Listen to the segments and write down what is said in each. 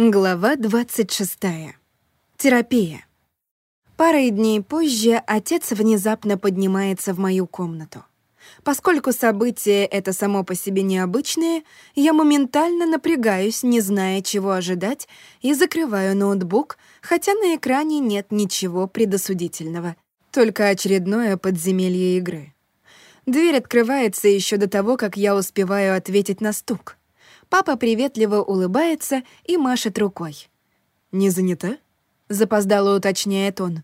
Глава 26. Терапия. Парой дней позже отец внезапно поднимается в мою комнату. Поскольку событие это само по себе необычное, я моментально напрягаюсь, не зная, чего ожидать, и закрываю ноутбук, хотя на экране нет ничего предосудительного, только очередное подземелье игры. Дверь открывается еще до того, как я успеваю ответить на стук. Папа приветливо улыбается и машет рукой. «Не занята?» — запоздало уточняет он.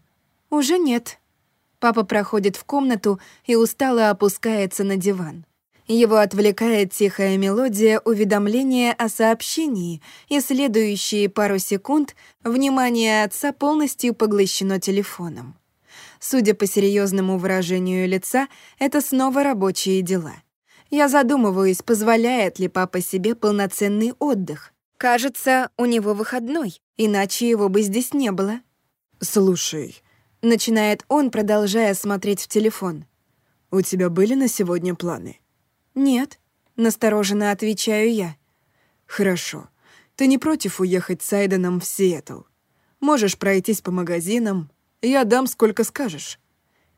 «Уже нет». Папа проходит в комнату и устало опускается на диван. Его отвлекает тихая мелодия уведомления о сообщении, и следующие пару секунд внимание отца полностью поглощено телефоном. Судя по серьезному выражению лица, это снова рабочие дела. Я задумываюсь, позволяет ли папа себе полноценный отдых. Кажется, у него выходной, иначе его бы здесь не было. «Слушай», — начинает он, продолжая смотреть в телефон. «У тебя были на сегодня планы?» «Нет», — настороженно отвечаю я. «Хорошо. Ты не против уехать с Айденом в Сиэтл? Можешь пройтись по магазинам. Я дам, сколько скажешь.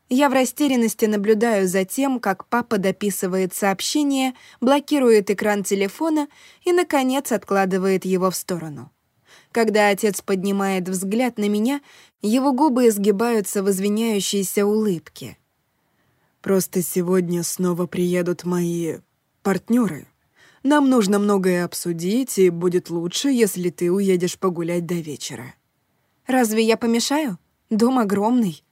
Я в растерянности наблюдаю за тем, как папа дописывает сообщение, блокирует экран телефона и, наконец, откладывает его в сторону. Когда отец поднимает взгляд на меня, его губы изгибаются в извиняющейся улыбке. «Просто сегодня снова приедут мои партнеры. Нам нужно многое обсудить, и будет лучше, если ты уедешь погулять до вечера». «Разве я помешаю? Дом огромный».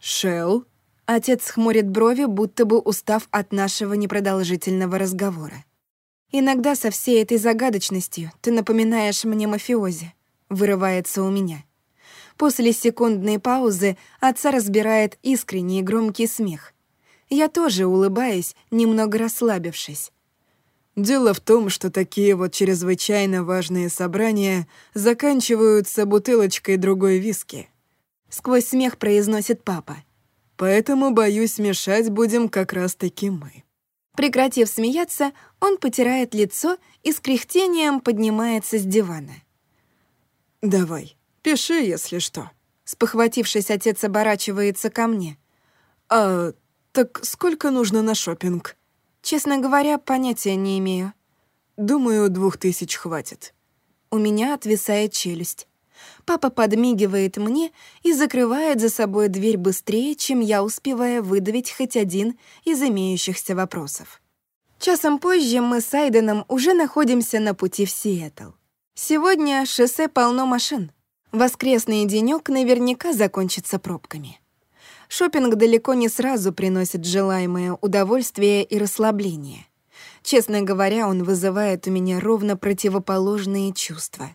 «Шелл?» Отец хмурит брови, будто бы устав от нашего непродолжительного разговора. «Иногда со всей этой загадочностью ты напоминаешь мне мафиози», — вырывается у меня. После секундной паузы отца разбирает искренний громкий смех. Я тоже улыбаюсь, немного расслабившись. Дело в том, что такие вот чрезвычайно важные собрания заканчиваются бутылочкой другой виски. Сквозь смех произносит папа. Поэтому, боюсь, мешать будем как раз-таки мы». Прекратив смеяться, он потирает лицо и с кряхтением поднимается с дивана. «Давай, пиши, если что». Спохватившись, отец оборачивается ко мне. «А так сколько нужно на шопинг? «Честно говоря, понятия не имею». «Думаю, двух тысяч хватит». У меня отвисает челюсть. Папа подмигивает мне и закрывает за собой дверь быстрее, чем я успеваю выдавить хоть один из имеющихся вопросов. Часом позже мы с Айденом уже находимся на пути в Сиэтл. Сегодня шоссе полно машин. Воскресный денёк наверняка закончится пробками. Шопинг далеко не сразу приносит желаемое удовольствие и расслабление. Честно говоря, он вызывает у меня ровно противоположные чувства.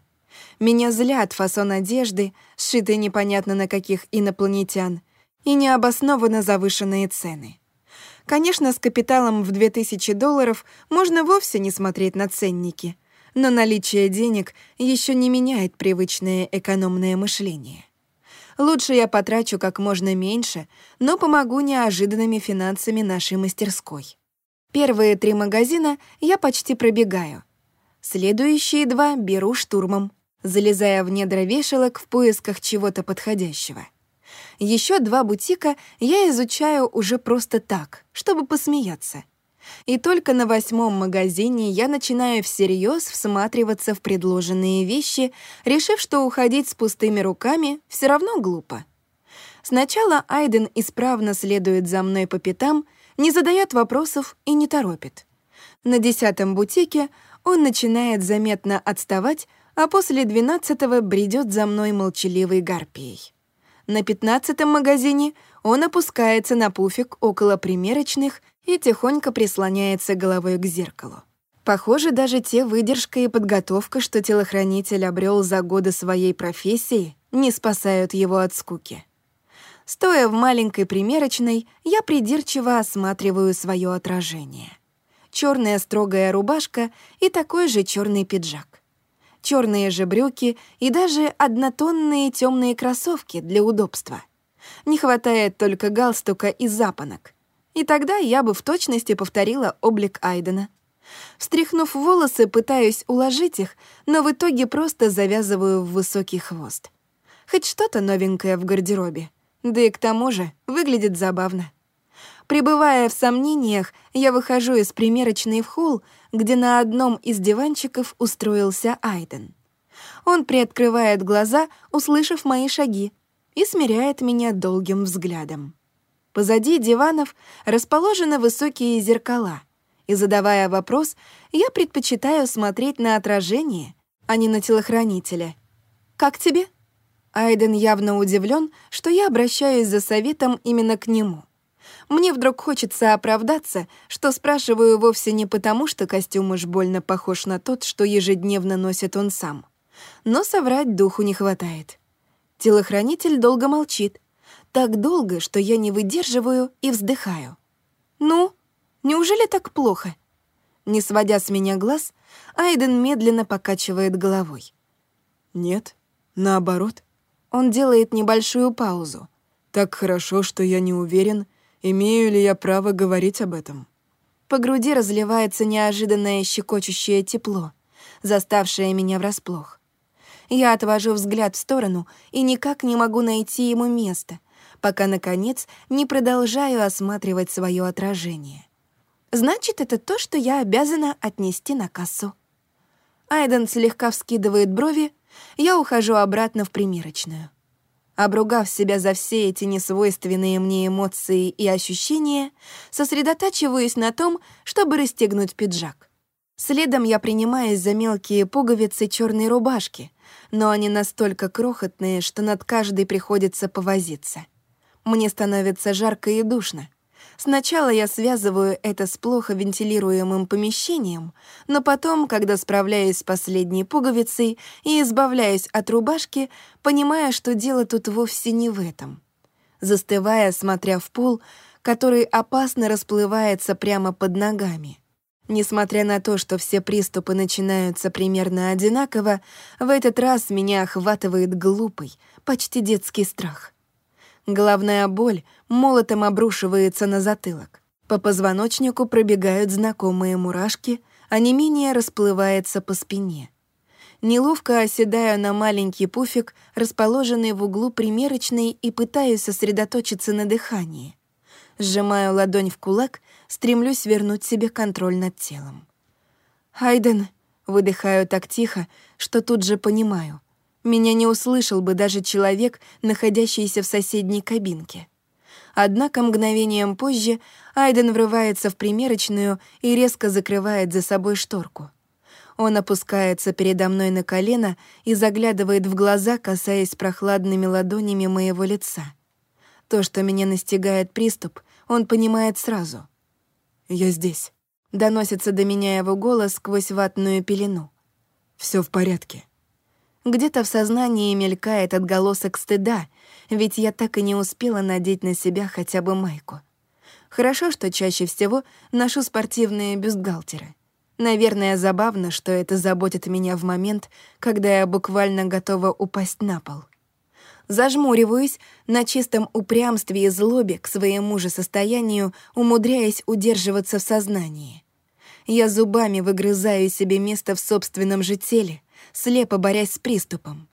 Меня злят фасон одежды, сшитый непонятно на каких инопланетян, и необоснованно завышенные цены. Конечно, с капиталом в 2000 долларов можно вовсе не смотреть на ценники, но наличие денег еще не меняет привычное экономное мышление. Лучше я потрачу как можно меньше, но помогу неожиданными финансами нашей мастерской. Первые три магазина я почти пробегаю. Следующие два беру штурмом залезая в недра вешалок в поисках чего-то подходящего. Еще два бутика я изучаю уже просто так, чтобы посмеяться. И только на восьмом магазине я начинаю всерьез всматриваться в предложенные вещи, решив, что уходить с пустыми руками все равно глупо. Сначала Айден исправно следует за мной по пятам, не задает вопросов и не торопит. На десятом бутике он начинает заметно отставать, а после двенадцатого бредет за мной молчаливой гарпией. На пятнадцатом магазине он опускается на пуфик около примерочных и тихонько прислоняется головой к зеркалу. Похоже, даже те выдержка и подготовка, что телохранитель обрел за годы своей профессии, не спасают его от скуки. Стоя в маленькой примерочной, я придирчиво осматриваю свое отражение. Черная строгая рубашка и такой же черный пиджак черные же брюки и даже однотонные темные кроссовки для удобства. Не хватает только галстука и запонок. И тогда я бы в точности повторила облик Айдена. Встряхнув волосы, пытаюсь уложить их, но в итоге просто завязываю в высокий хвост. Хоть что-то новенькое в гардеробе. Да и к тому же выглядит забавно. Пребывая в сомнениях, я выхожу из примерочной в холл, где на одном из диванчиков устроился Айден. Он приоткрывает глаза, услышав мои шаги, и смиряет меня долгим взглядом. Позади диванов расположены высокие зеркала, и, задавая вопрос, я предпочитаю смотреть на отражение, а не на телохранителя. «Как тебе?» Айден явно удивлен, что я обращаюсь за советом именно к нему. Мне вдруг хочется оправдаться, что спрашиваю вовсе не потому, что костюм уж больно похож на тот, что ежедневно носит он сам. Но соврать духу не хватает. Телохранитель долго молчит. Так долго, что я не выдерживаю и вздыхаю. «Ну, неужели так плохо?» Не сводя с меня глаз, Айден медленно покачивает головой. «Нет, наоборот». Он делает небольшую паузу. «Так хорошо, что я не уверен, имею ли я право говорить об этом». По груди разливается неожиданное щекочущее тепло, заставшее меня врасплох. Я отвожу взгляд в сторону и никак не могу найти ему место, пока, наконец, не продолжаю осматривать свое отражение. Значит, это то, что я обязана отнести на кассу. Айден слегка вскидывает брови, я ухожу обратно в примерочную. Обругав себя за все эти несвойственные мне эмоции и ощущения, сосредотачиваюсь на том, чтобы расстегнуть пиджак. Следом я принимаюсь за мелкие пуговицы черной рубашки, но они настолько крохотные, что над каждой приходится повозиться. Мне становится жарко и душно. Сначала я связываю это с плохо вентилируемым помещением, но потом, когда справляюсь с последней пуговицей и избавляюсь от рубашки, понимаю, что дело тут вовсе не в этом. Застывая, смотря в пол, который опасно расплывается прямо под ногами. Несмотря на то, что все приступы начинаются примерно одинаково, в этот раз меня охватывает глупый, почти детский страх. Головная боль молотом обрушивается на затылок. По позвоночнику пробегают знакомые мурашки, а не менее расплывается по спине. Неловко оседаю на маленький пуфик, расположенный в углу примерочной, и пытаюсь сосредоточиться на дыхании. Сжимаю ладонь в кулак, стремлюсь вернуть себе контроль над телом. «Хайден!» — выдыхаю так тихо, что тут же понимаю. Меня не услышал бы даже человек, находящийся в соседней кабинке. Однако мгновением позже Айден врывается в примерочную и резко закрывает за собой шторку. Он опускается передо мной на колено и заглядывает в глаза, касаясь прохладными ладонями моего лица. То, что меня настигает приступ, он понимает сразу. «Я здесь», — доносится до меня его голос сквозь ватную пелену. Все в порядке». Где-то в сознании мелькает отголосок стыда, ведь я так и не успела надеть на себя хотя бы майку. Хорошо, что чаще всего ношу спортивные бюстгальтеры. Наверное, забавно, что это заботит меня в момент, когда я буквально готова упасть на пол. Зажмуриваюсь на чистом упрямстве и злобе к своему же состоянию, умудряясь удерживаться в сознании. Я зубами выгрызаю себе место в собственном же теле, слепо борясь с приступом.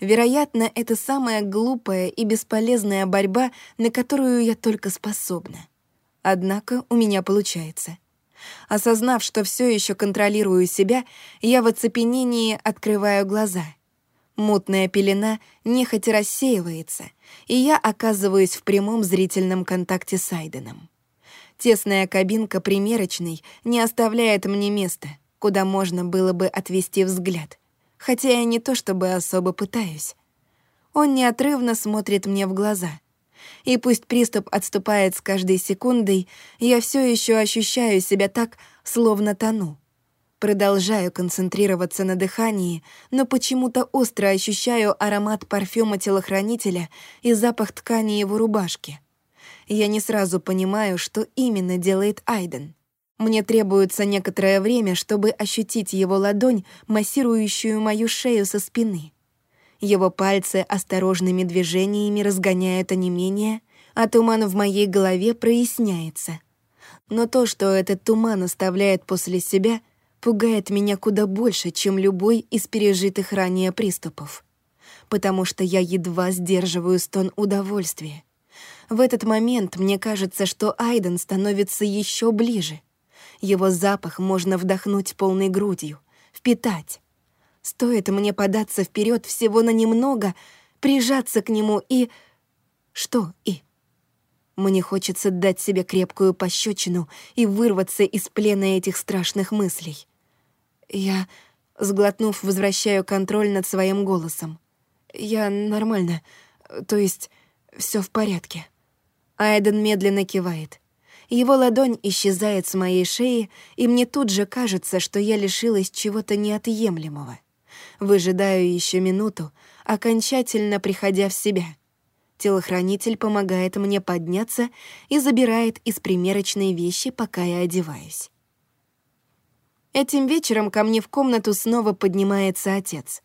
Вероятно, это самая глупая и бесполезная борьба, на которую я только способна. Однако у меня получается. Осознав, что все еще контролирую себя, я в оцепенении открываю глаза. Мутная пелена нехотя рассеивается, и я оказываюсь в прямом зрительном контакте с Айденом. Тесная кабинка примерочной не оставляет мне места, куда можно было бы отвести взгляд хотя я не то чтобы особо пытаюсь. Он неотрывно смотрит мне в глаза. И пусть приступ отступает с каждой секундой, я все еще ощущаю себя так, словно тону. Продолжаю концентрироваться на дыхании, но почему-то остро ощущаю аромат парфюма телохранителя и запах ткани его рубашки. Я не сразу понимаю, что именно делает Айден. Мне требуется некоторое время, чтобы ощутить его ладонь, массирующую мою шею со спины. Его пальцы осторожными движениями разгоняют онемение, а туман в моей голове проясняется. Но то, что этот туман оставляет после себя, пугает меня куда больше, чем любой из пережитых ранее приступов. Потому что я едва сдерживаю стон удовольствия. В этот момент мне кажется, что Айден становится еще ближе. Его запах можно вдохнуть полной грудью, впитать. Стоит мне податься вперед всего на немного, прижаться к нему и... Что «и»? Мне хочется дать себе крепкую пощечину и вырваться из плена этих страшных мыслей. Я, сглотнув, возвращаю контроль над своим голосом. Я нормально, то есть все в порядке. Айден медленно кивает. Его ладонь исчезает с моей шеи, и мне тут же кажется, что я лишилась чего-то неотъемлемого. Выжидаю еще минуту, окончательно приходя в себя. Телохранитель помогает мне подняться и забирает из примерочной вещи, пока я одеваюсь. Этим вечером ко мне в комнату снова поднимается отец.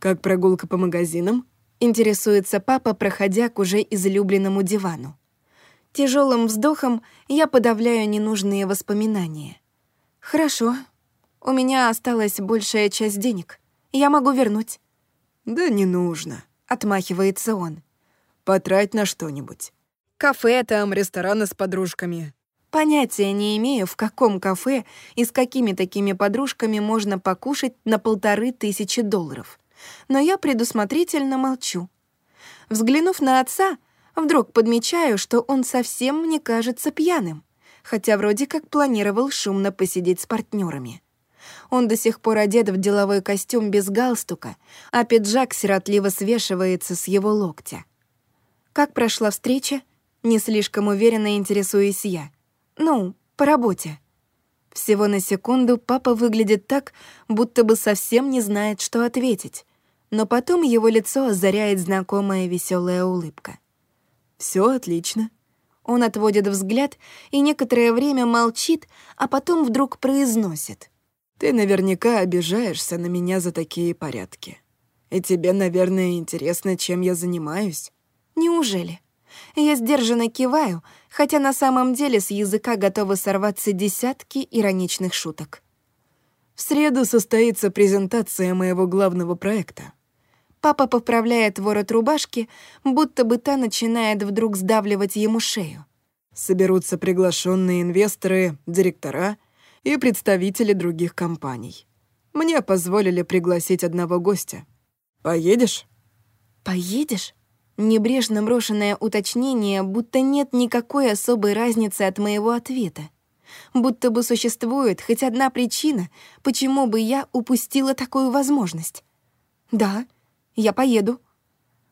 «Как прогулка по магазинам?» — интересуется папа, проходя к уже излюбленному дивану. Тяжелым вздохом я подавляю ненужные воспоминания. «Хорошо. У меня осталась большая часть денег. Я могу вернуть». «Да не нужно», — отмахивается он. «Потрать на что-нибудь. Кафе там, рестораны с подружками». Понятия не имею, в каком кафе и с какими такими подружками можно покушать на полторы тысячи долларов. Но я предусмотрительно молчу. Взглянув на отца, вдруг подмечаю, что он совсем не кажется пьяным, хотя вроде как планировал шумно посидеть с партнерами. Он до сих пор одет в деловой костюм без галстука, а пиджак сиротливо свешивается с его локтя. Как прошла встреча? Не слишком уверенно интересуюсь я. Ну, по работе. Всего на секунду папа выглядит так, будто бы совсем не знает, что ответить. Но потом его лицо озаряет знакомая веселая улыбка. Все отлично. Он отводит взгляд и некоторое время молчит, а потом вдруг произносит. Ты наверняка обижаешься на меня за такие порядки. И тебе, наверное, интересно, чем я занимаюсь. Неужели? Я сдержанно киваю, хотя на самом деле с языка готовы сорваться десятки ироничных шуток. В среду состоится презентация моего главного проекта. Папа поправляет ворот рубашки, будто бы та начинает вдруг сдавливать ему шею. Соберутся приглашенные инвесторы, директора — и представители других компаний. Мне позволили пригласить одного гостя. Поедешь? Поедешь? Небрежно брошенное уточнение, будто нет никакой особой разницы от моего ответа. Будто бы существует хоть одна причина, почему бы я упустила такую возможность. Да, я поеду.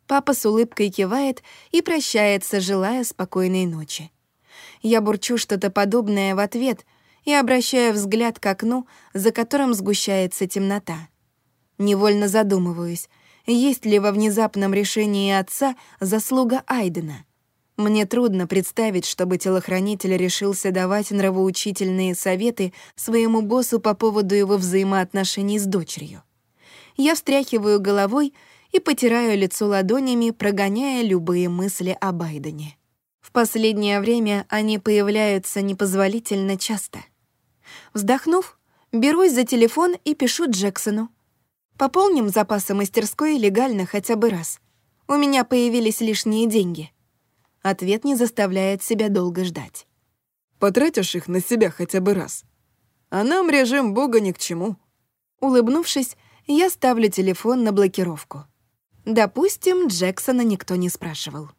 Папа с улыбкой кивает и прощается, желая спокойной ночи. Я бурчу что-то подобное в ответ — и обращая взгляд к окну, за которым сгущается темнота. Невольно задумываюсь, есть ли во внезапном решении отца заслуга Айдена. Мне трудно представить, чтобы телохранитель решился давать нравоучительные советы своему боссу по поводу его взаимоотношений с дочерью. Я встряхиваю головой и потираю лицо ладонями, прогоняя любые мысли об Айдене. В последнее время они появляются непозволительно часто — Вздохнув, берусь за телефон и пишу Джексону. Пополним запасы мастерской легально хотя бы раз. У меня появились лишние деньги. Ответ не заставляет себя долго ждать. Потратишь их на себя хотя бы раз. А нам режим бога ни к чему. Улыбнувшись, я ставлю телефон на блокировку. Допустим, Джексона никто не спрашивал.